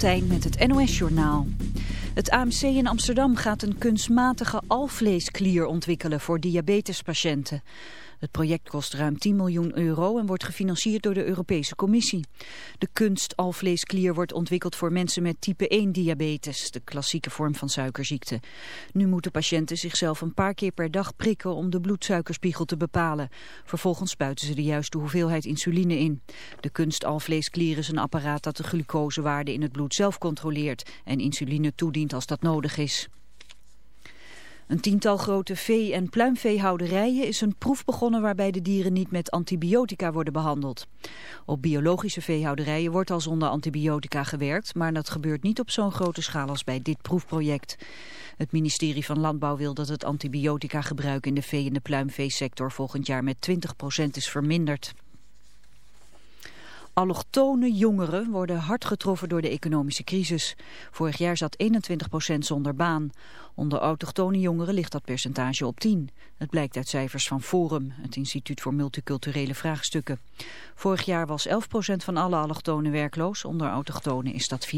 Tijn met het NOS-journaal. Het AMC in Amsterdam gaat een kunstmatige alvleesklier ontwikkelen voor diabetespatiënten. Het project kost ruim 10 miljoen euro en wordt gefinancierd door de Europese Commissie. De kunstalvleesklier wordt ontwikkeld voor mensen met type 1 diabetes, de klassieke vorm van suikerziekte. Nu moeten patiënten zichzelf een paar keer per dag prikken om de bloedsuikerspiegel te bepalen. Vervolgens spuiten ze de juiste hoeveelheid insuline in. De kunstalvleesklier is een apparaat dat de glucosewaarde in het bloed zelf controleert en insuline toedient als dat nodig is. Een tiental grote vee- en pluimveehouderijen is een proef begonnen waarbij de dieren niet met antibiotica worden behandeld. Op biologische veehouderijen wordt al zonder antibiotica gewerkt, maar dat gebeurt niet op zo'n grote schaal als bij dit proefproject. Het ministerie van Landbouw wil dat het antibiotica gebruik in de vee- en de pluimveesector volgend jaar met 20% is verminderd. Allochtone jongeren worden hard getroffen door de economische crisis. Vorig jaar zat 21% zonder baan. Onder autochtone jongeren ligt dat percentage op 10. Het blijkt uit cijfers van Forum, het instituut voor multiculturele vraagstukken. Vorig jaar was 11% van alle allochtonen werkloos, onder autochtonen is dat 4%.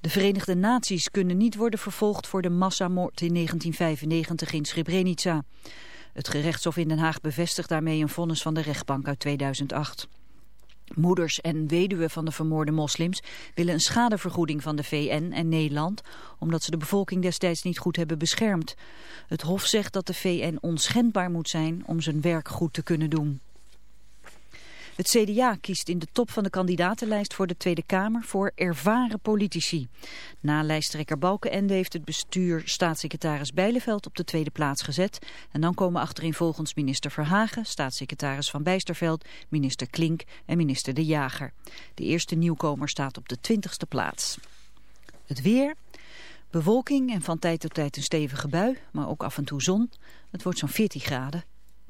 De Verenigde Naties kunnen niet worden vervolgd voor de massamoord in 1995 in Srebrenica. Het gerechtshof in Den Haag bevestigt daarmee een vonnis van de rechtbank uit 2008. Moeders en weduwen van de vermoorde moslims willen een schadevergoeding van de VN en Nederland, omdat ze de bevolking destijds niet goed hebben beschermd. Het Hof zegt dat de VN onschendbaar moet zijn om zijn werk goed te kunnen doen. Het CDA kiest in de top van de kandidatenlijst voor de Tweede Kamer voor ervaren politici. Na lijsttrekker Balkenende heeft het bestuur staatssecretaris Bijleveld op de tweede plaats gezet. En dan komen achterin volgens minister Verhagen, staatssecretaris Van Bijsterveld, minister Klink en minister De Jager. De eerste nieuwkomer staat op de twintigste plaats. Het weer... Bewolking en van tijd tot tijd een stevige bui, maar ook af en toe zon. Het wordt zo'n 14 graden.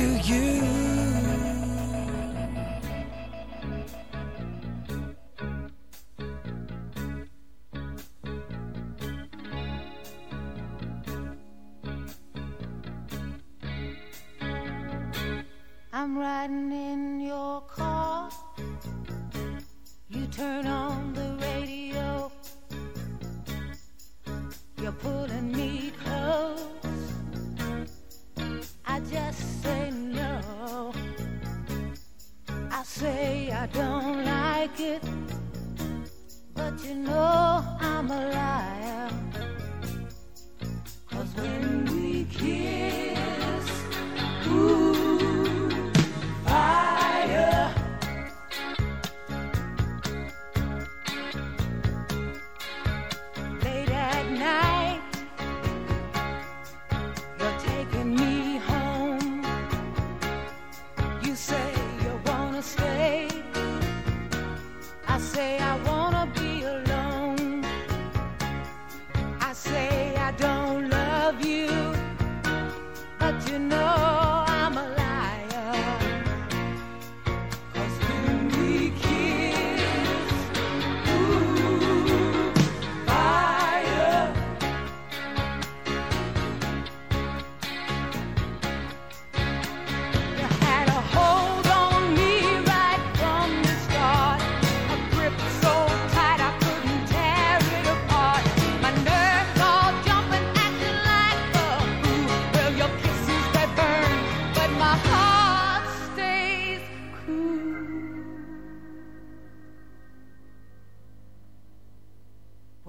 to you.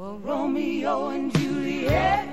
Well, Romeo and Juliet.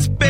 Spend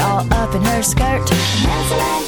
all up in her skirt.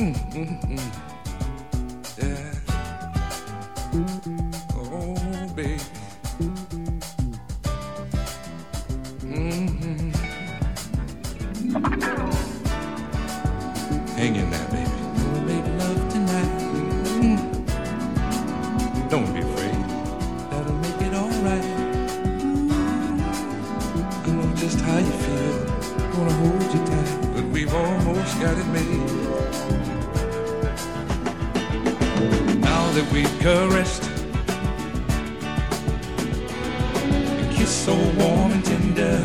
Oh, baby. Hang in there, baby. We'll make love tonight. Don't be afraid. That'll make it alright. I know just how you feel. Gonna hold you tight, but we've almost got it made. That we've caressed. And kissed so warm and tender,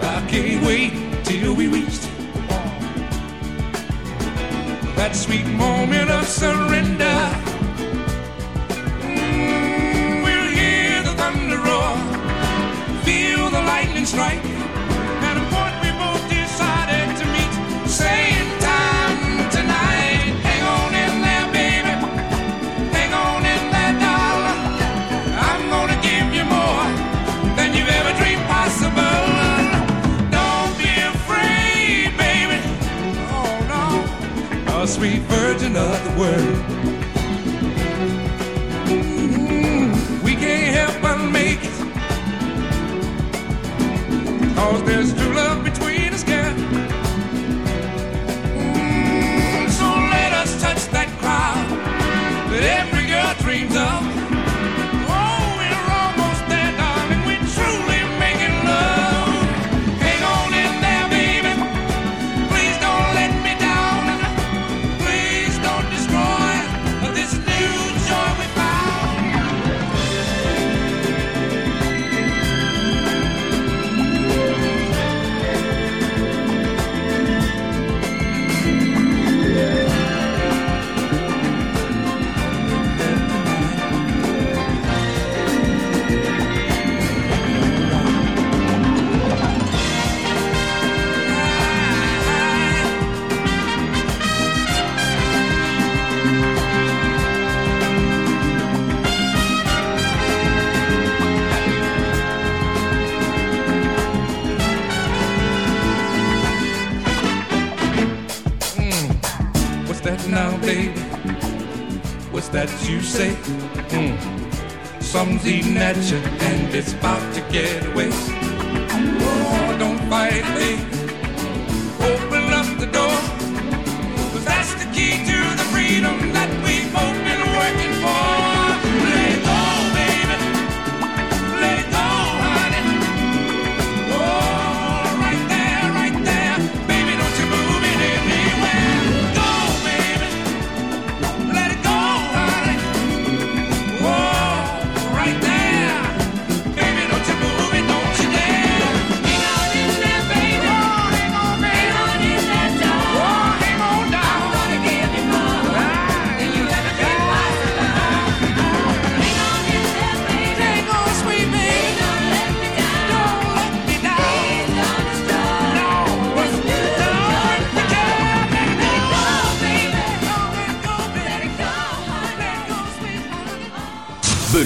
I can't wait till we reached. That sweet moment of surrender. Mm, we'll hear the thunder roar, feel the lightning strike, virgin of the world. Mm, we can't help but make it. Cause there's true love between us, girl. Mm, so let us touch that crowd that every girl dreams of. now, baby. What's that you say? Mm. Some's eating at you and it's about to get away. Oh, don't fight, baby. Open up the door. Cause that's the key to the freedom that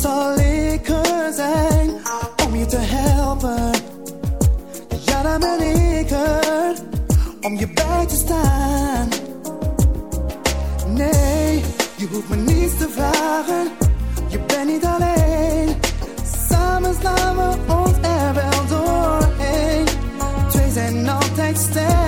zal ik er zijn om je te helpen. Ja, daar ben ik er om je bij te staan. Nee, je hoeft me niets te vragen, je bent niet alleen. Samen slaan we ons er wel doorheen. Twee zijn altijd sterk.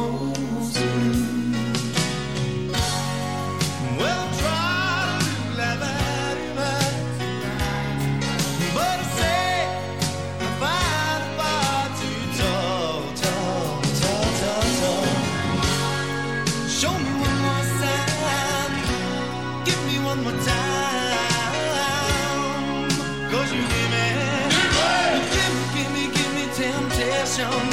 show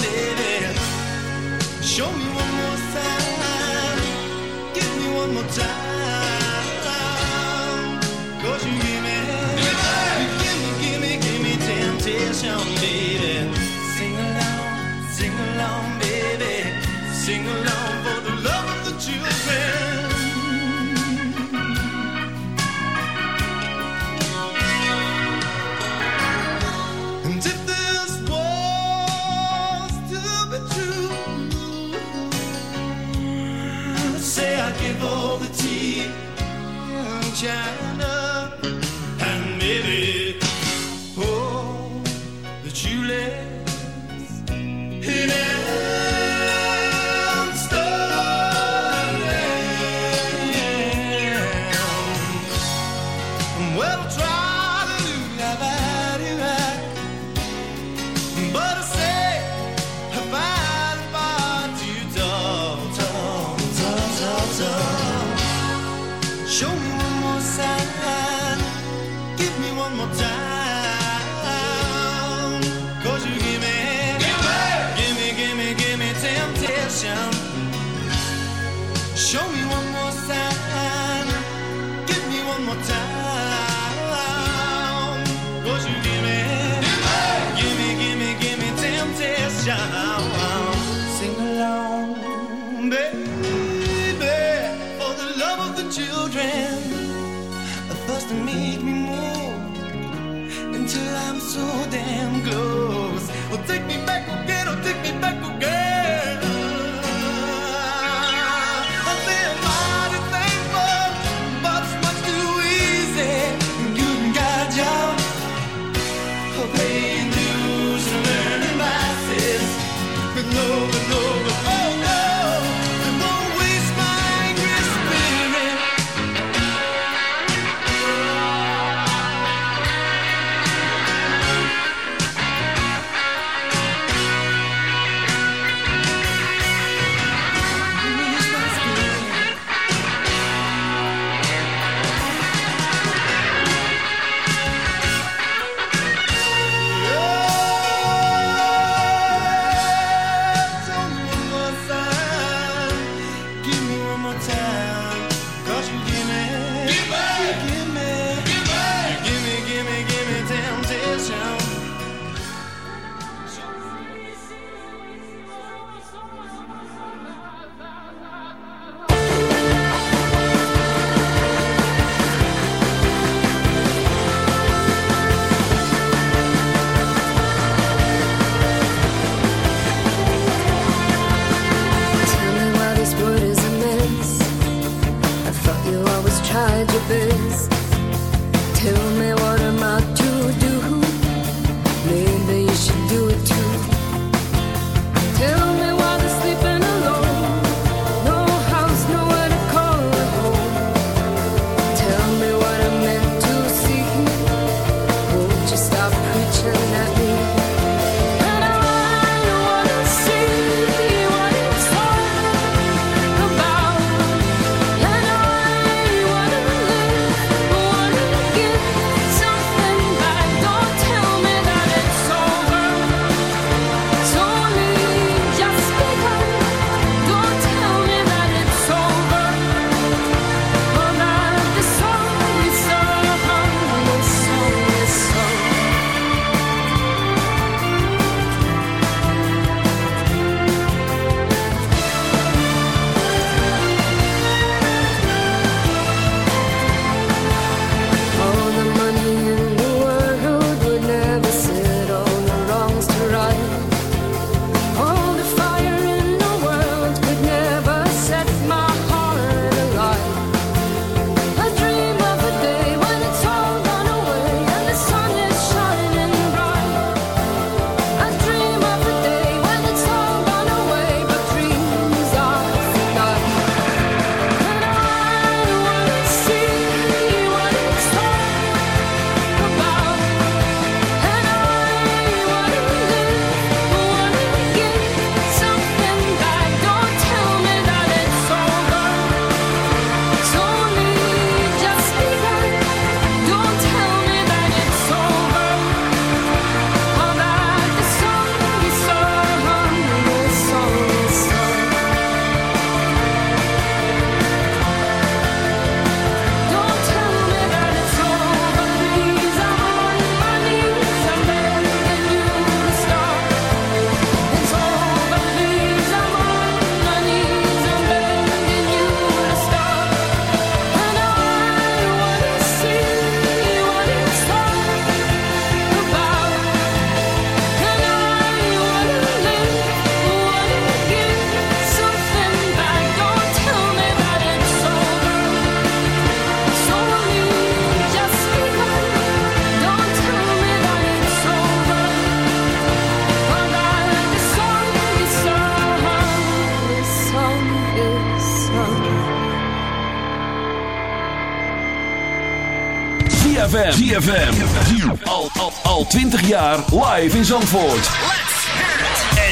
ZFM. Al, al, al 20 jaar live in Zandvoort.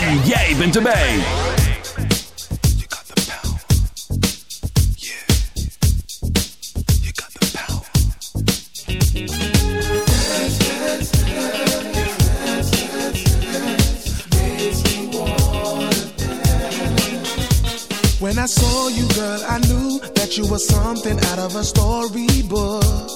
En jij bent erbij. When I saw you, girl, I knew that you were something out of a storybook.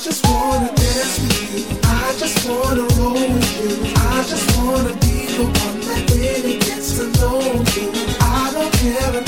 Just wanna dance with you. I just wanna roll with you. I just wanna be the one that really gets to you. I don't care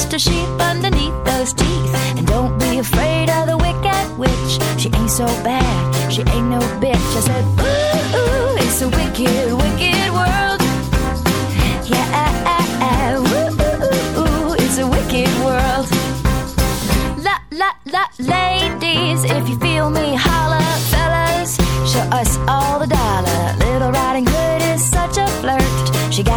just a sheep underneath those teeth. And don't be afraid of the wicked witch. She ain't so bad, she ain't no bitch. I said, ooh, ooh it's a wicked,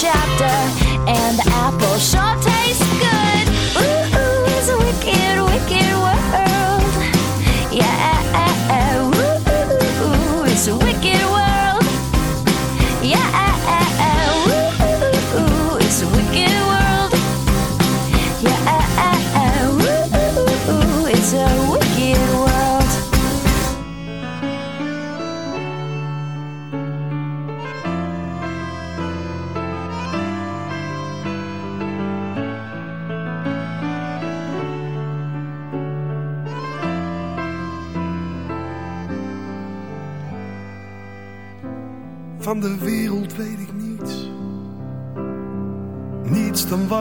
Chapter, and the apple sure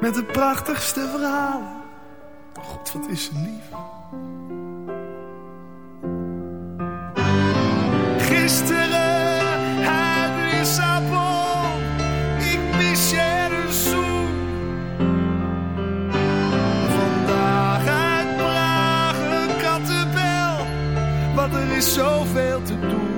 Met de prachtigste verhalen. God, wat is lief. Gisteren uit Lissabon, ik mis je een zoen. Vandaag uit Praag een kattenbel, want er is zoveel te doen.